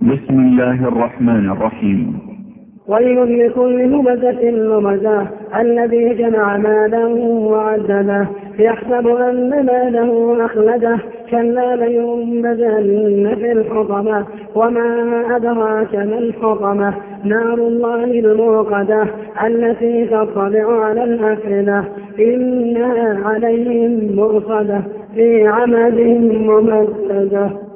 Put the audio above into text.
بسم الله الرحمن الرحيم. ويل لكل همزة لمزة الذي جمع مالا وعدده يحسب أن ماله أخلده كلا لينبذن في الحطمة وما أدراك ما الحطمة. نار الله الموقدة التي تطلع على الأفئدة. إنها عليهم مرصدة في عمد ممددة.